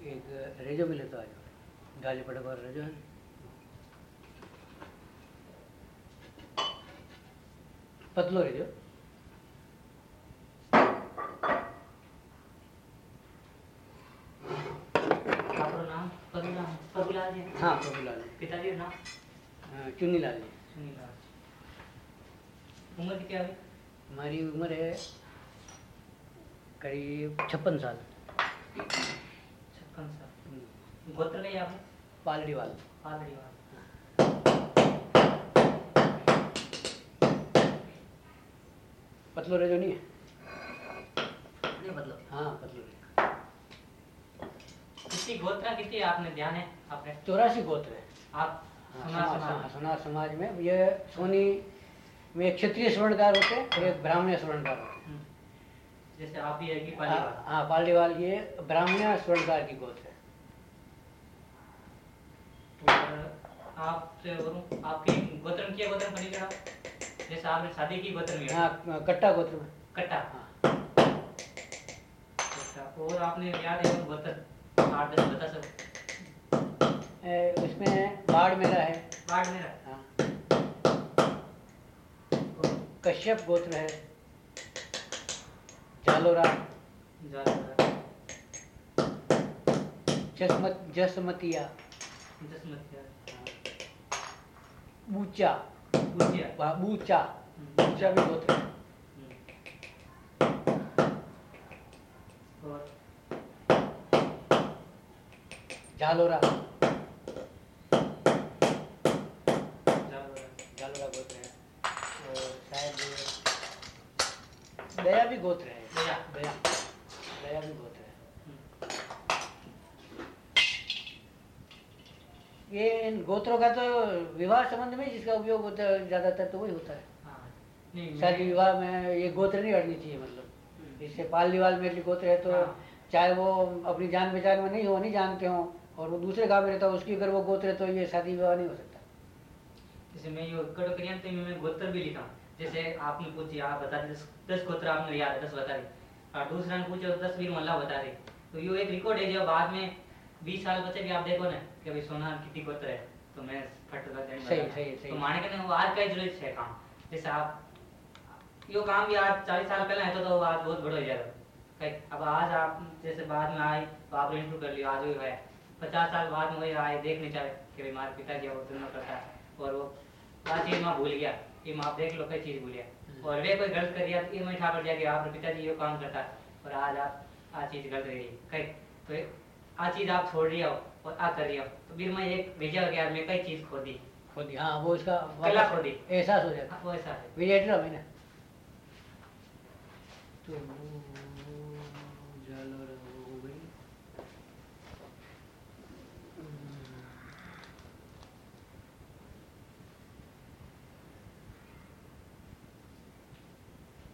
एक रेजो भी लेता आज गाली पड़े पर रेजो है। पतलो रेजो। हाँ प्रभुलाल पिताजी ना हाँ, चुन्नी लाल जी। चुन्नी लाल उम्र क्या है? हमारी उम्र है करीब छप्पन साल। गोत्र कहीं आपने पालड़ी वाल पालड़ी वाला पतलो रेजो नहीं है? नहीं मतलब हाँ पतलो रेजो कितनी गोत्र कितनी आपने ध्यान है? आपने. चौरासी गोत्र है। आप हाँ, समाज समाज समाज समाज में। ये सोनी में एक क्षत्रिय स्वर्णकार होते हैं और एक ब्राह्मण स्वर्णकार होते हैं। हम्म। जैसे आप ही है कि हाँ पालीवाल हाँ पालीवाल ये ब्राह्मण स्वर्णकार की गोत्र है तो आपसे बोलूँ आपके गोत्र किया गोत्र बनी जैसे आपने शादी की गोत्र में हाँ कट्टा गोत्र में। कट्टा। हाँ। अच्छा और आपने याद है गोत्र? आठ दस बता सकते उसमें बाढ़ मेरा है। बाढ़ मेरा हाँ? कश्यप गोत्र है। जालोरा। ज़्यादा जसमत जसमतिया। जसमतिया। बूचा गुजिया वहाँ बूचा बूचा भी गोत्र है और जालोरा जालोरा जालोरा गोत्र है और शायद दया भी गोत्र है दया। दया दया भी गोत्र है ये इन गोत्रों का तो विवाह संबंध में जिसका उपयोग होता है ज़्यादातर तो वही होता है। हाँ शादी विवाह में ये गोत्र नहीं अड़नी चाहिए मतलब। हम्म। इससे पाल दीवाल में गोत्र है तो हाँ। चाहे वो अपनी जान पहचान में नहीं हो नहीं जानते हो और वो दूसरे गाँव में रहता हो उसकी अगर वो गोत्र है तो ये शादी विवाह नहीं हो सकता। जैसे मैं ये कड़ो क्रियान तो मैं गोत्र भी लिखा जैसे आपने पूछी आप बता दी दस, दस गोत्र आपने याद है दस बता दी और दूसरा ने पूछे दस भी मोहल्ला बता दी तो ये एक रिकॉर्ड है जो बाद में बीस साल बच्चे भी आप देखो ना कि भाई सोना कितनी गोत्र है तो मैं फट सही, सही, सही। तो माने कहते वो आज का ही ज़रूरत है काम। जैसे आप यो काम भी आज चालीस साल पहले है तो, तो आज बहुत बड़ा हो जाएगा। अब आज आप जैसे बाद में आए तो आप इंटरव्यू कर लिया आज वही है। पचास साल बाद में वही आए देखने चाहे कि भाई हमारे पिताजी वो दोनों करता। है और वो आ चीज़ मैं भूल गया। ये मैं आप देख लो कई चीज़ भूल गया और वे कोई गलत कर दिया तो ये मैं ठाकर जाके आपके पिताजी ये काम करता। और आज आप आ चीज़ गलत रही। कई तो आ चीज़ आप छोड़ रही हो और आ कर रही हो। तो फिर मैं एक भेजा गया मैं कई चीज़ खो दी खुद हाँ वो इसका कला खो दी एहसास हो जाता हाँ, वो ऐसा है। विजेटर मैंने तो जालोरा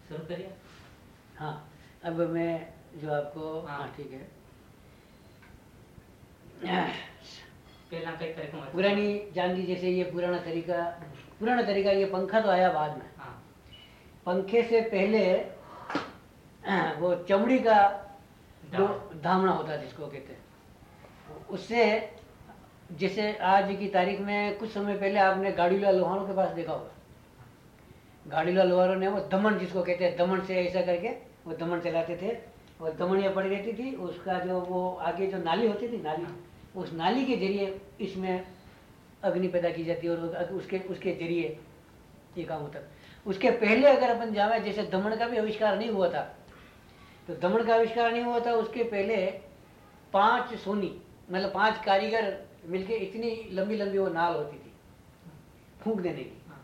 शुरू करिए। हाँ अब मैं जो आपको हाँ। हाँ। ठीक है। पहला कई तरीकों में पुरानी चांदी जैसे ये पुराना तरीका पुराना तरीका ये पंखा तो आया बाद में। हाँ। पंखे से पहले वो चमड़ी का जो धामना होता है जिसको कहते हैं। उससे जैसे आज की तारीख में कुछ समय पहले आपने गाड़ीला लोहारों के पास देखा होगा। गाड़ीला लोहारों ने वो दमन जिसको कहते हैं दमन से ऐसा करके वो दमन चलाते थे। और दमनिया पड़ी रहती थी उसका जो वो आगे जो नाली होती थी नाली। उस नाली के ज़रिए इसमें अग्नि पैदा की जाती है और उसके उसके ज़रिए ये काम होता है। उसके पहले अगर अपन जावे जैसे दमन का भी आविष्कार नहीं हुआ था तो दमन का आविष्कार नहीं हुआ था उसके पहले पाँच सोनी मतलब पाँच कारीगर मिलके इतनी लंबी लंबी वो नाल होती थी फूंक देने की। हाँ।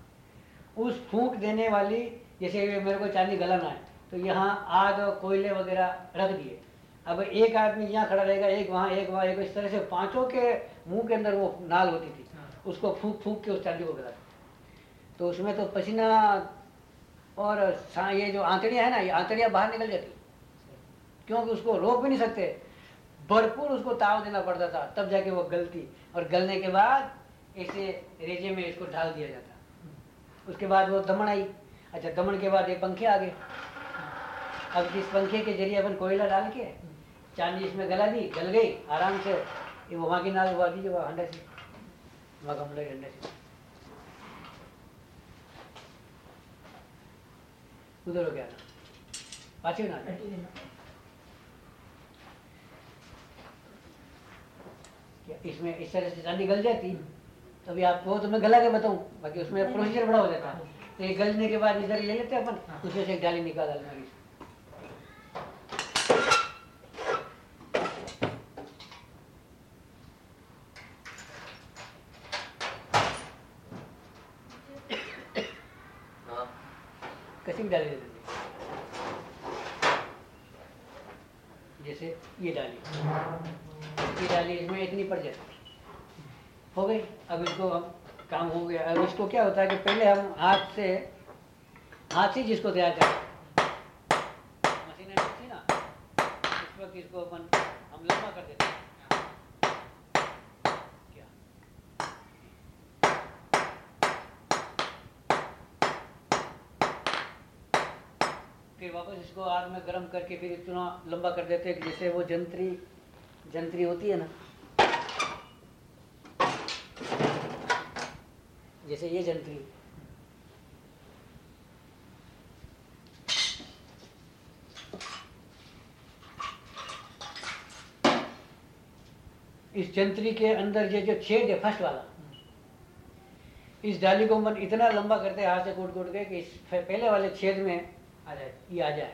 उस फूंक देने वाली जैसे मेरे को चांदी गलाना है तो यहाँ आग कोयले वगैरह रख दिए। अब एक आदमी यहाँ खड़ा रहेगा एक वहाँ एक वहाँ एक इस तरह से पाँचों के मुँह के अंदर वो नाल होती थी। हाँ। उसको फूक फूक के उस चांदी को गलाते तो उसमें तो पसीना और ये जो आंतड़ियाँ है ना ये आंतड़ियाँ बाहर निकल जाती। क्योंकि उसको रोक भी नहीं सकते। भरपूर उसको ताव देना पड़ता था। तब जाके वो गलती। और गलने के बाद ऐसे रेजे में इसको ढाल दिया जाता। उसके बाद वो दमन आई। अच्छा दमन के बाद ये पंखे आ गए। अब जिस पंखे के ज़रिए अपन कोयला डाल के चांदी इसमें गला दी गल गई आराम से। ये वहाँ की नाल हुआ दीजिए वहाँ हंडा से। वहाँ गमले के हंडे से। उधर हो गया। ना पाछे ना इसमें इस तरह से चांदी गल जाती? तो अभी आपको तो मैं गला के बताऊँ। बाकी उसमें प्रोसीजर बड़ा हो जाता। है तो ये गलने के बाद इधर ले लेते हैं अपन। उसमें से डाली निकाल अलमारी भी डाली जैसे ये डाली। ये डाली, इसमें इतनी पड़ जाती। हो गई? अब इसको हम काम हो गया। अब इसको क्या होता है कि पहले हम हाथ से हाथ से जिसको तैयार करें मशीन थी ना, उस वक्त इसको अपन, हम लंबा कर देते हैं। फिर वापस इसको आग में गर्म करके फिर इतना लंबा कर देते हैं जैसे वो जंतरी जंतरी होती है ना। जैसे ये जंतरी। इस जंतरी के अंदर ये जो छेद है फ़र्स्ट वाला, इस डाली को मन इतना लंबा करते हैं, हाथ से कूट कूट के कि इस पहले वाले छेद में आ जाए, ये आ जाए।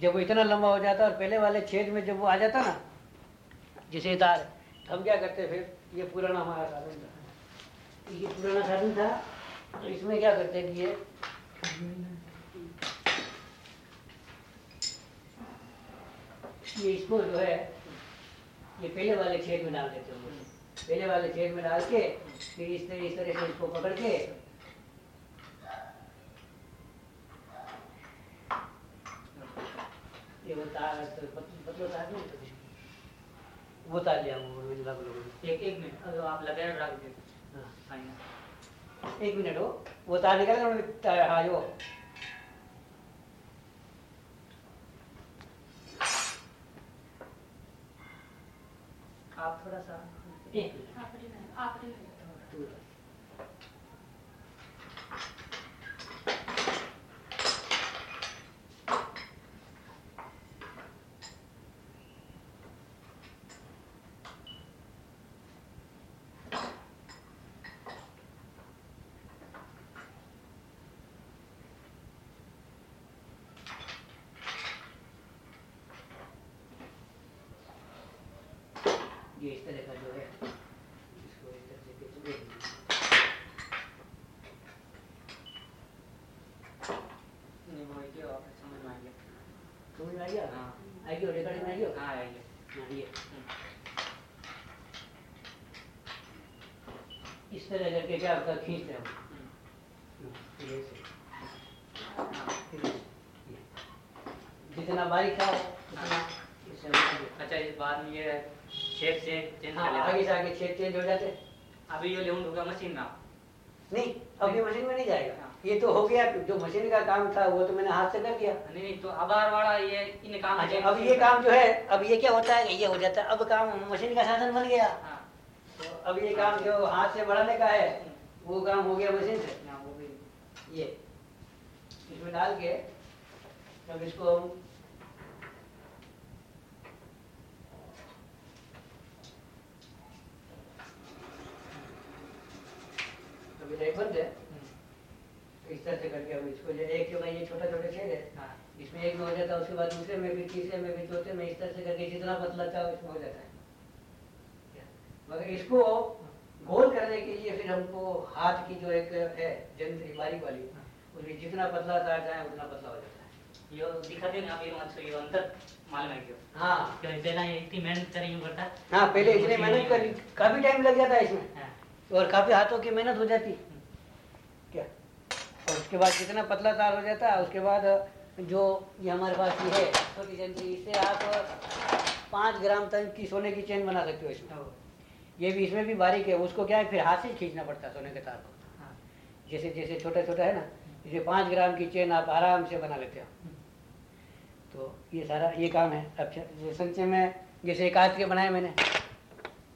जब वो इतना लंबा हो जाता और पहले वाले छेद में जब वो आ जाता ना, जैसे तार तो हम क्या करते फिर? ये पुराना हमारा साधन था। ये पुराना साधन था तो इसमें क्या करते कि ये ये इसको जो है, ये पहले वाले छेद में डाल देते हैं। पहले वाले छेद में डाल के, फिर इस तरह इस तरह से इसको पकड़ के ये वो तार तो वो तार लिया वो मैंने लग लोगों एक एक मिनट अगर आप लगे रख दीजिए हाँ। एक मिनट हो वो तार निकाल उन्होंने हाँ जो आप थोड़ा सा एक मिनट। तू ये इस तरह का जो है इसको इस तरह से खींच समझ में आ गया हाँ रिकॉर्डिंग हाँ हाँ, ये इस तरह करके क्या होता है खींचते हैं। जितना बारीक था उतना अच्छा इस बाद में ये शेप चेंज हाँ आगे से आगे छेद चेंज हो जाते। अभी लेउंड होगा मशीन में नहीं अब ये मशीन में नहीं जाएगा। हाँ। ये तो हो गया जो मशीन का काम था वो तो मैंने हाथ से कर दिया। नहीं नहीं तो अबार वाला ये इन काम अच्छा अब ये काम जो है अब ये क्या होता है? ये हो जाता है अब काम मशीन का साधन बन गया। हाँ। तो अब ये काम जो हाथ से बढ़ाने का है वो काम हो गया मशीन से। वो भी। ये। इसमें डाल के तब इसको हम अभी रेक बंद है। इस तरह से करके हम इसको जो एक जो ये छोटा छोटा छेद है हाँ। इसमें एक में हो जाता है उसके बाद दूसरे में भी तीसरे में भी चौथे में इस तरह से करके जितना पतला चाहो इसमें हो जाता है। मगर इसको गोल करने के लिए फिर हमको हाथ की जो एक है जंतरी बारीक वाली उसमें जितना पतला तार जाए उतना पतला हो जाता है। ये दिखाते हैं आप ये मत ये अंतर मालूम है क्यों? हाँ। क्यों पहला इतनी मेहनत करी करता हाँ पहले इतने मेहनत करी काफ़ी टाइम लग जाता है इसमें। हाँ। और काफ़ी हाथों की मेहनत हो जाती। क्या? और उसके बाद जितना पतला तार हो जाता है उसके बाद जो ये हमारे पास ये है छोटी जंतरी इससे आप पाँच ग्राम तक की सोने की चेन बना सकते हो इसमें। तो, ये भी इसमें भी बारीक है उसको क्या है फिर हाथ से ही खींचना पड़ता है सोने के तार को। हाँ। जैसे जैसे छोटा छोटा है ना जैसे पाँच ग्राम की चेन आप आराम से बना लेते हो। तो ये सारा ये काम है। अब च- संचय में जैसे कांच के बनाए मैंने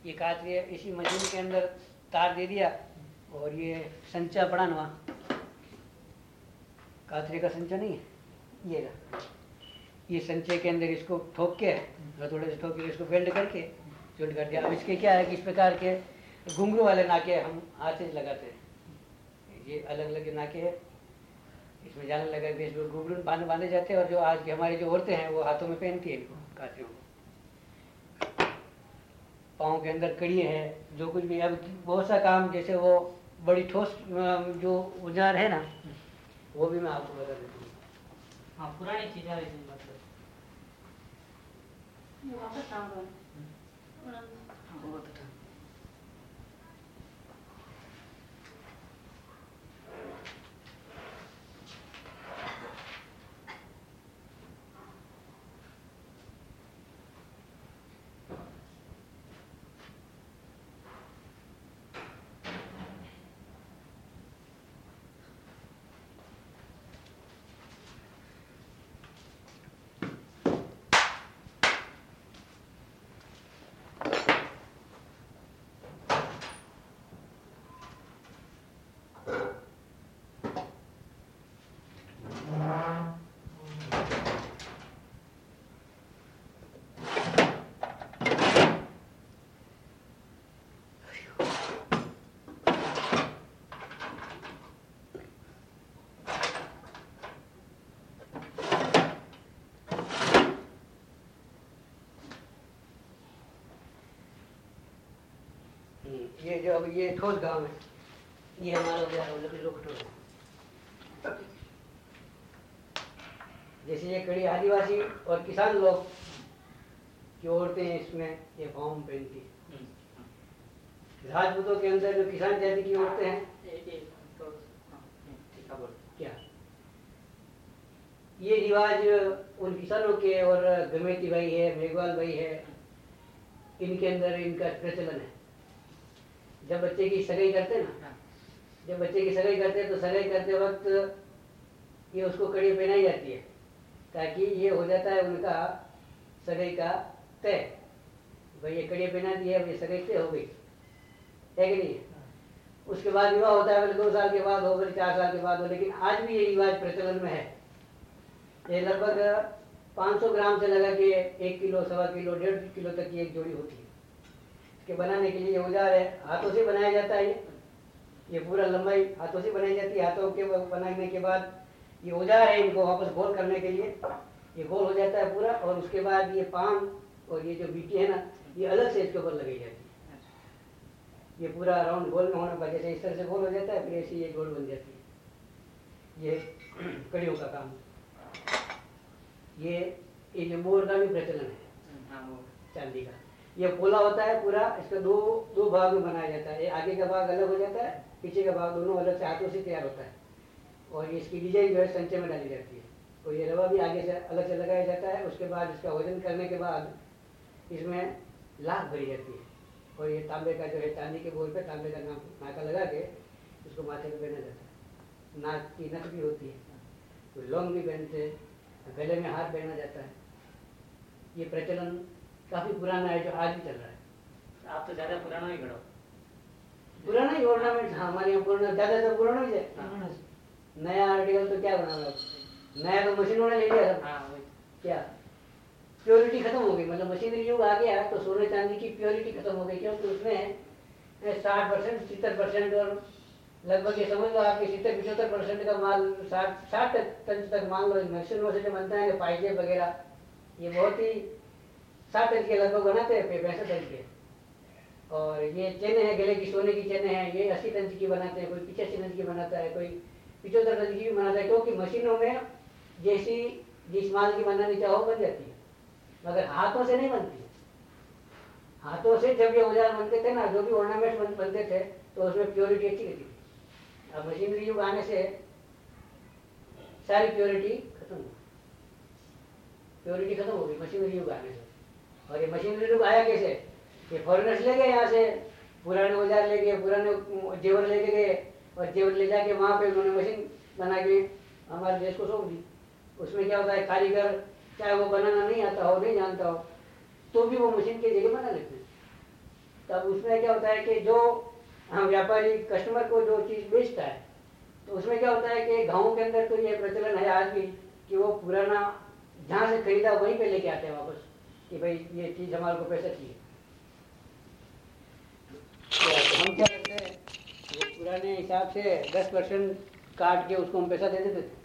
ये कांच के इसी मशीन के अंदर तार दे दिया और ये संचा पड़ा ना कातरे का संचा नहीं है? ये रहा। ये संचय के अंदर इसको ठोक के थोड़े से ठोक के, इसको वेल्ड करके जोल्ड कर दिया। अब इसके क्या है कि इस प्रकार के घुंघरू वाले नाके हम हाथ से लगाते हैं। ये अलग अलग नाके है। इसमें जाने लगा कि इसमें घुंघरू बांधे बांधे जाते हैं और जो आज की हमारी जो औरतें हैं, वो हाथों में पहनती है इनको कातरियों को। पाँव के अंदर कड़ी है जो कुछ भी अब बहुत सा काम जैसे वो बड़ी ठोस जो औज़ार है ना वो भी मैं आपको बता देती हूँ। हाँ पुरानी चीज़ें मतलब। ये जो अब ये ठोस गाँव है ये हमारा हो गया लकड़ी रोक ठोस। जैसे ये कड़ी आदिवासी और किसान लोग की औरतें इसमें ये फॉर्म पहनती है। राजपूतों के अंदर जो किसान जाति की औरतें हैं क्या? ये रिवाज उन किसानों के और गमेती भाई है मेघवाल भाई है इनके अंदर इनका प्रचलन है। जब बच्चे की सगाई करते ना, जब बच्चे की सगाई करते हैं तो सगाई करते वक्त ये उसको कड़ी पहनाई जाती है, ताकि ये हो जाता है उनका सगाई का तय। भाई, ये कड़ी पहना दी है ये सगाई तय हो गई। है कि नहीं? उसके बाद विवाह होता है बोले दो साल के बाद हो, फिर चार साल के बाद हो, लेकिन आज भी ये रिवाज प्रचलन में है। ये लगभग 500 ग्राम से लगा के एक किलो, सवा किलो, डेढ़ किलो तक की एक जोड़ी होती है। इसके बनाने के लिए औज़ार है। हाथों से बनाया जाता है ये। ये पूरा लंबाई हाथों से बनाई जाती है। हाथों के बनाने के बाद ये औज़ार है इनको वापस गोल करने के लिए। ये गोल हो जाता है पूरा और उसके बाद ये पान और ये जो बीटी है ना ये अलग से इसके ऊपर लगाई जाती है। ये पूरा राउंड गोल में होने पर जैसे इस तरह से गोल हो जाता है फिर ऐसी ये गोल बन जाती है। ये कड़ियों का काम। ये ये जो मोर का भी प्रचलन है। चांदी का। ये पोला होता है पूरा, इसका दो दो भाग में बनाया जाता है। ये आगे का भाग अलग हो जाता है, पीछे का भाग दोनों अलग से हाथों से तैयार होता है। और इसकी डिज़ाइन जो है संचय में डाली जाती है। तो ये रवा भी आगे से अलग से लगाया जाता है, उसके बाद इसका वज़न करने के बाद इसमें लाख भरी जाती है। और ये तांबे का जो है, चांदी के बोल पर तांबे का नाम, नाका लगा के इसको माथे पर पहना जाता है। नाक की नक भी होती है तो लौंग भी पहनते हैं, गले में हाथ पहना जाता है। ये प्रचलन काफ़ी पुराना है जो आज भी चल रहा है। आप तो ज़्यादा पुराना ही गढ़ो। पुराना ही ऑर्नामेंट हमारे यहाँ पुराना ज़्यादा तो पुराना ही है। हाँ। नया आर्टिकल तो क्या बनाना नया तो मशीनों ने ले लिया था हाँ वही। क्या? प्योरिटी खत्म हो गई। मतलब मशीनरी युग आ गया तो सोने चांदी की प्योरिटी खत्म हो गई। क्योंकि उसमें साठ परसेंट सत्तर परसेंट और लगभग ये समझ लो आपके सितर पिछहत्तर परसेंट का माल साठ साठ टन तक मान लो मशीनों से जो बनता है पाइजे वगैरह ये बहुत ही साठ टन के लगभग बनाते हैं पैंसठ टन के और ये चेने हैं गले की सोने की चेने हैं ये अस्सी टन की बनाते हैं कोई पिचासी टन की बनाता है कोई पिछहत्तर टन की भी बनाता है क्योंकि मशीनों में जैसी जिस माल की बनानी चाहो बन जाती है। मगर हाथों से नहीं बनती। हाथों से जब ये औज़ार बनते थे ना जो भी ऑर्नामेंट बन, बनते थे तो उसमें प्योरिटी अच्छी रहती थी। अब मशीनरी युग आने से सारी प्योरिटी खत्म हो प्योरिटी खत्म हो गई मशीनरी युग आने से। और ये मशीनरी युग आया कैसे? ये फॉरेनर्स ले गए यहाँ से पुराने औज़ार ले गए पुराने जेवर लेके गए और जेवर ले जाके वहाँ पे उन्होंने मशीन बना के हमारे देश को सौंप दी। उसमें क्या होता है कारीगर चाहे वो बनाना नहीं आता हो नहीं जानता हो तो भी वो मशीन की जगह बना लेते हैं। तब उसमें क्या होता है कि जो हाँ, व्यापारी कस्टमर को जो चीज़ बेचता है तो उसमें क्या होता है कि गाँव के अंदर तो ये प्रचलन है आज भी कि वो पुराना जहाँ से खरीदा वहीं पे लेके आते हैं वापस। कि भाई ये चीज़ हमारे को पैसा चाहिए। तो हम क्या करते हैं वो पुराने हिसाब से दस परसेंट काट के उसको हम पैसा दे देते थे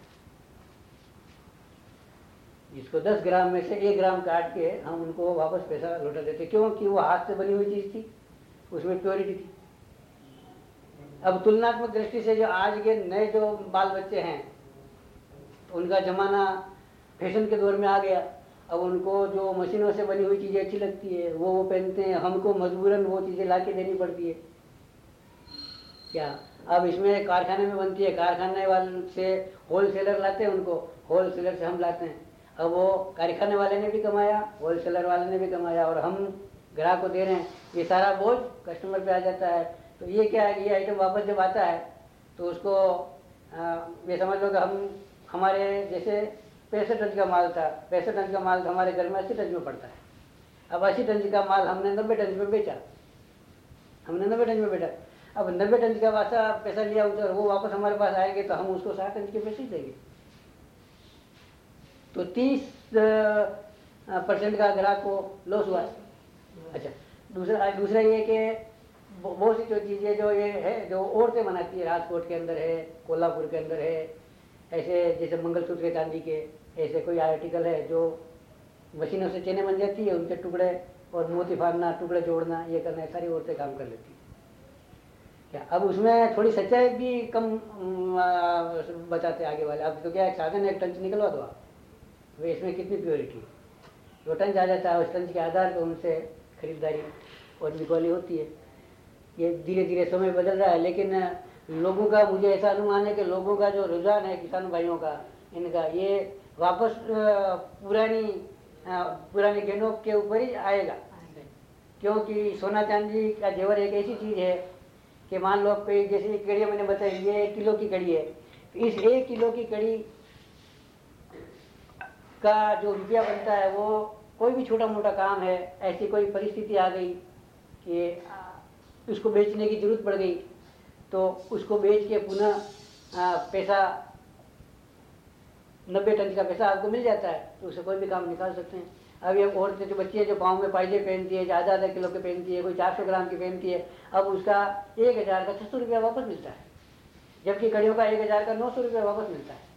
जिसको दस ग्राम में से एक ग्राम काट के हम उनको वापस पैसा लौटा देते क्योंकि वो हाथ से बनी हुई चीज़ थी उसमें प्योरिटी थी। अब तुलनात्मक दृष्टि से जो आज के नए जो बाल बच्चे हैं उनका जमाना फ़ैशन के दौर में आ गया। अब उनको जो मशीनों से बनी हुई चीज़ें अच्छी लगती है वो वो पहनते हैं हमको मजबूरन वो चीज़ें ला के देनी पड़ती है। क्या? अब इसमें कारखाने में बनती है कारखाने वाले से होल सेलर लाते हैं उनको होल सेलर से हम लाते हैं। अब वो कारखाने वाले ने भी कमाया होल सेलर वाले ने भी कमाया और हम ग्राहक को दे रहे हैं। ये सारा बोझ कस्टमर पे आ जाता है। तो ये क्या है ये आइटम वापस जब आता है तो उसको आ, ये समझ लो कि हम हमारे जैसे पैंसठ टन का माल था, पैंसठ टन का माल हमारे घर में अस्सी टन में पड़ता है। अब अस्सी टन का माल हमने नब्बे टन में बेचा। हमने नब्बे टन में बेचा। अब नब्बे टन का वासा पैसा लिया उधर, वो वापस हमारे पास आएँगे तो हम उसको साठ टन के पैसे देंगे। तो तीस परसेंट का ग्राहक को लॉस हुआ अच्छा दूसरा दूसरा ये कि बहुत सी जो चीज़ें जो ये है, जो औरतें बनाती है, राजकोट के अंदर है, कोल्हापुर के अंदर है, ऐसे जैसे मंगलसूत्र चांदी के ऐसे कोई आर्टिकल है जो मशीनों से चेने बन जाती है, उनके टुकड़े और मोती फाड़ना, टुकड़े जोड़ना, ये करना सारी औरतें काम कर लेती है। क्या अब उसमें थोड़ी सच्चाई भी कम बताते आगे वाले। अब तो क्या एक साधन एक टंच निकलवा दो आप। तो इसमें कितनी प्योरिटी जो टंच आ जाता है, उस टंच के आधार पर उनसे खरीदारी और बिकवाली होती है। ये धीरे धीरे समय बदल रहा है, लेकिन लोगों का मुझे ऐसा अनुमान है कि लोगों का जो रुझान है, किसान भाइयों का, इनका, ये वापस पुरानी पुरानी गेनों के ऊपर ही आएगा। क्योंकि सोना चांदी का जेवर एक ऐसी चीज़ है कि मान लो कोई जैसे कड़ी मैंने बताई ये एक किलो की कड़ी है। इस एक किलो की कड़ी का जो रुपया बनता है वो कोई भी छोटा मोटा काम है ऐसी कोई परिस्थिति आ गई कि उसको बेचने की ज़रूरत पड़ गई तो उसको बेच के पुनः पैसा नब्बे टन का पैसा आपको मिल जाता है तो उसे कोई भी काम निकाल सकते हैं। अब ये औरतें जो बच्ची है, जो पाँव में पाइजे पहनती है जो आधा आधा किलो के पहनती है, कोई चार सौ ग्राम की पहनती है, अब उसका एक हज़ार का छः सौ रुपया वापस मिलता है। जबकि कड़ियों का एक हज़ार का नौ सौ रुपया वापस मिलता है।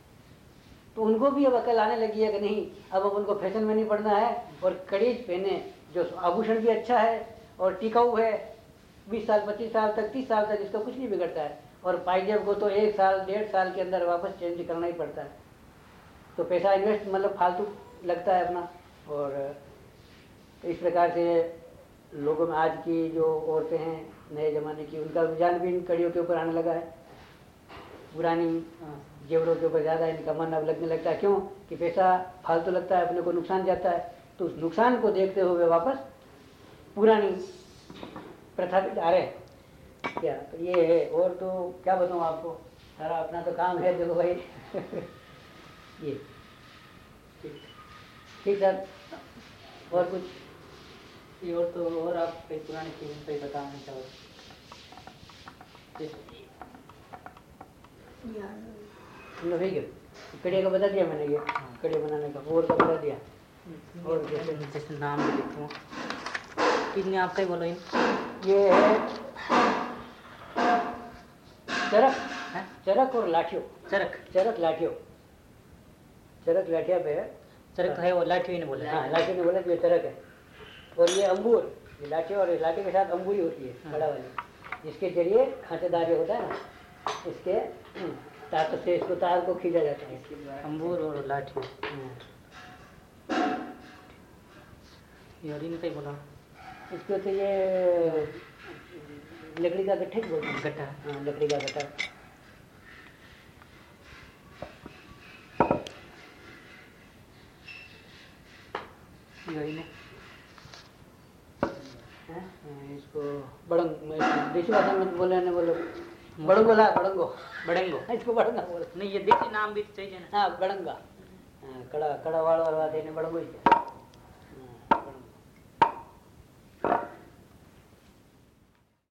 तो उनको भी अब अकल आने लगी है कि नहीं, अब अब उनको फ़ैशन में नहीं पड़ना है, और कड़ीज पहने, जो आभूषण भी अच्छा है, और टिकाऊ है, बीस साल, पच्चीस साल तक, तीस साल तक इसका कुछ नहीं बिगड़ता है। और पाइजेब को तो एक साल, डेढ़ साल के अंदर वापस चेंज करना ही पड़ता है। तो पैसा इन्वेस्ट मतलब फालतू लगता है अपना। और इस प्रकार से लोगों में आज की जो औरतें हैं, नए ज़माने की, उनका रुझान भी इन कड़ियों के ऊपर आने लगा है। पुरानी जेवरों के ऊपर ज़्यादा इनका मन अब लगने लगता है। क्यों? कि पैसा फालतू लगता है, अपने को नुकसान जाता है। तो उस नुकसान को देखते हुए वापस पुरानी प्रथा पे जा रहे हैं। क्या? तो ये है। और तो क्या बताऊँ आपको? सारा अपना तो काम है, देखो भाई। ये। ठीक। सर। और कुछ? ये और तो और आप कई पुरानी चीज़ पे बताना चाहो। ठीक। है कड़िया का बता दिया मैंने ये। कड़िया बनाने का। और का बता दिया। और जैसे जैसे नाम भी लिखूँ कितने आपका ही बोलो ये है चरक। है? चरक और लाठियो। चरक। चरक लाठियो। चरक लाठिया पे है। चरक तो है वो लाठी ने बोला हाँ लाठी ने बोला कि ये चरक है। और ये अंगूर ये लाठी और लाठी के साथ अंबूरी होती है हाँ। बड़ा वाली। जिसके ज़रिए खांचेदार जो होता है ना इसके ताकत से इसको तार को खींचा जाता है। इसके द्वारा अंबूर और लाठी। हाँ। ये और बोला। इसको तो ये लकड़ी का गट्ठे बोलते हैं। गट्टा हाँ लकड़ी का गट्ठा ये इन्हें हैं? हाँ, इसको बड़ंग मैं देसी भाषा में बोले ना बोलो। बड़ंगो ला बड़ंगो। बड़ंगो? इसको बड़ंगा बोलो। नहीं ये देसी नाम भी चाहिए ना। हाँ बड़ंगा। हाँ, कड़ा कड़ा वाला वाला देने बड़ंगो ही।